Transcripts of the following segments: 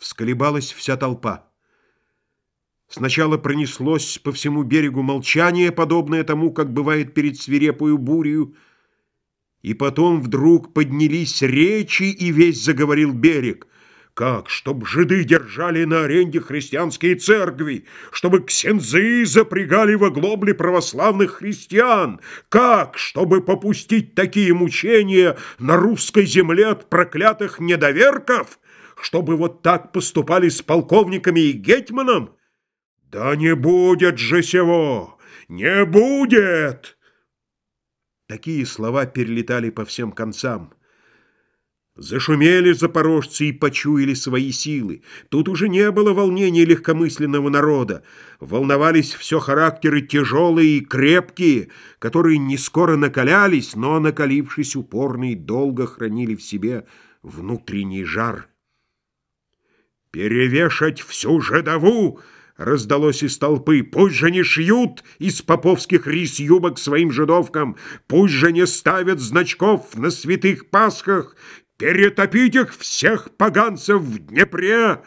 Всколебалась вся толпа. Сначала пронеслось по всему берегу молчание, подобное тому, как бывает перед свирепою бурею, и потом вдруг поднялись речи, и весь заговорил берег. Как, чтоб жиды держали на аренде христианские церкви, чтобы ксензы запрягали в оглобли православных христиан? Как, чтобы попустить такие мучения на русской земле от проклятых недоверков? Чтобы вот так поступали с полковниками и гетьманом? Да не будет же сего! Не будет! Такие слова перелетали по всем концам. Зашумели запорожцы и почуяли свои силы. Тут уже не было волнения легкомысленного народа. Волновались все характеры тяжелые и крепкие, которые не скоро накалялись, но, накалившись упорно и долго хранили в себе внутренний жар. «Перевешать всю жидову!» Раздалось из толпы. Пусть же не шьют из поповских рис юбок своим жидовкам, Пусть же не ставят значков на святых пасхах, Перетопить их всех поганцев в Днепре!»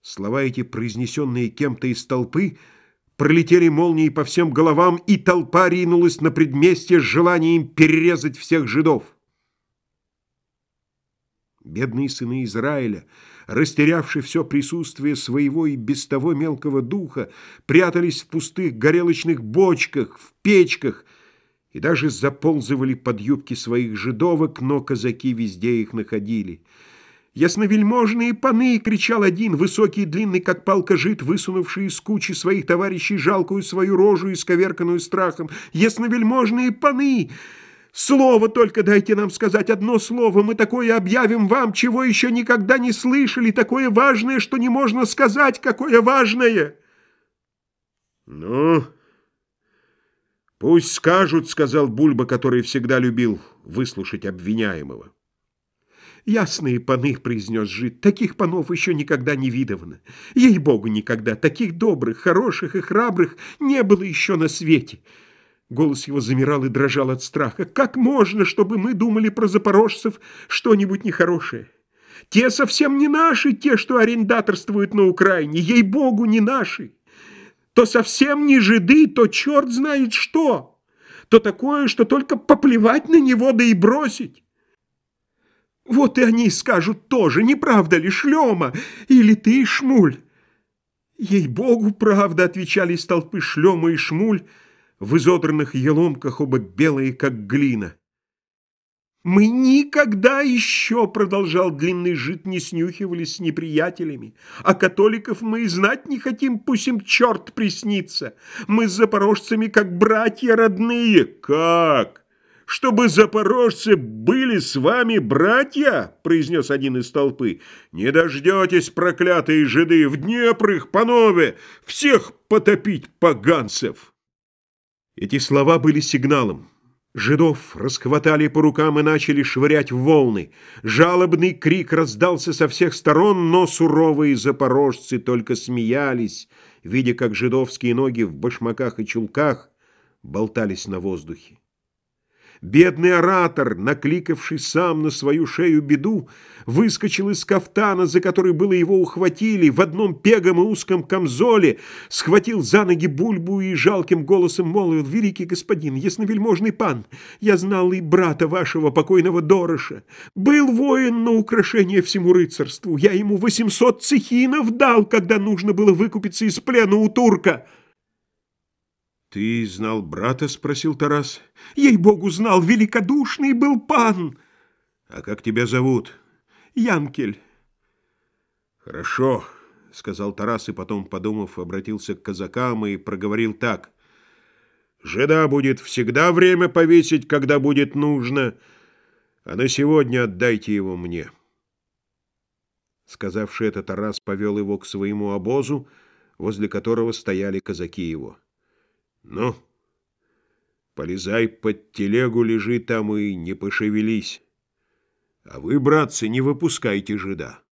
Слова эти, произнесенные кем-то из толпы, пролетели молнией по всем головам, и толпа ринулась на предместье с желанием перерезать всех жидов. Бедные сыны Израиля, растерявшие все присутствие своего и без того мелкого духа, прятались в пустых горелочных бочках, в печках и даже заползывали под юбки своих жидовок, но казаки везде их находили. «Ясновельможные паны!» — кричал один, высокий и длинный, как палка жид, высунувший из кучи своих товарищей жалкую свою рожу, исковерканную страхом. «Ясновельможные паны!» Слово только дайте нам сказать, одно слово. Мы такое объявим вам, чего еще никогда не слышали, такое важное, что не можно сказать, какое важное. Ну, пусть скажут, сказал Бульба, который всегда любил выслушать обвиняемого. «Ясные паны», — произнес жид, — «таких панов еще никогда не видовано. Ей-богу, никогда. Таких добрых, хороших и храбрых не было еще на свете». Голос его замирал и дрожал от страха. «Как можно, чтобы мы думали про запорожцев что-нибудь нехорошее? Те совсем не наши, те, что арендаторствуют на Украине, ей-богу, не наши. То совсем не жиды, то черт знает что, то такое, что только поплевать на него, да и бросить». Вот и они скажут тоже, не правда ли, Шлема, или ты, Шмуль? Ей-богу, правда, отвечали из толпы Шлема и Шмуль, в изодранных еломках оба белые, как глина. «Мы никогда еще, — продолжал длинный жид, — не снюхивались с неприятелями, а католиков мы и знать не хотим, пусть им черт приснится. Мы с запорожцами как братья родные». «Как? Чтобы запорожцы были с вами братья?» — произнес один из толпы. «Не дождетесь, проклятые жиды, в Днепр их, панове, всех потопить поганцев!» Эти слова были сигналом. Жидов расхватали по рукам и начали швырять в волны. Жалобный крик раздался со всех сторон, но суровые запорожцы только смеялись, видя, как жидовские ноги в башмаках и чулках болтались на воздухе. Бедный оратор, накликавший сам на свою шею беду, выскочил из кафтана, за который было его ухватили, в одном пегом и узком камзоле, схватил за ноги бульбу и жалким голосом молвил, «Великий господин, ясновельможный пан, я знал и брата вашего, покойного Дороша. Был воин на украшение всему рыцарству. Я ему восемьсот цехинов дал, когда нужно было выкупиться из плена у турка». «Ты знал брата?» — спросил Тарас. «Ей-богу, знал, великодушный был пан!» «А как тебя зовут?» «Янкель». «Хорошо», — сказал Тарас, и потом, подумав, обратился к казакам и проговорил так. «Жида будет всегда время повесить, когда будет нужно, а на сегодня отдайте его мне». Сказавши это, Тарас повел его к своему обозу, возле которого стояли казаки его. Ну, полезай под телегу, лежи там и не пошевелись. А вы, братцы, не выпускайте жида.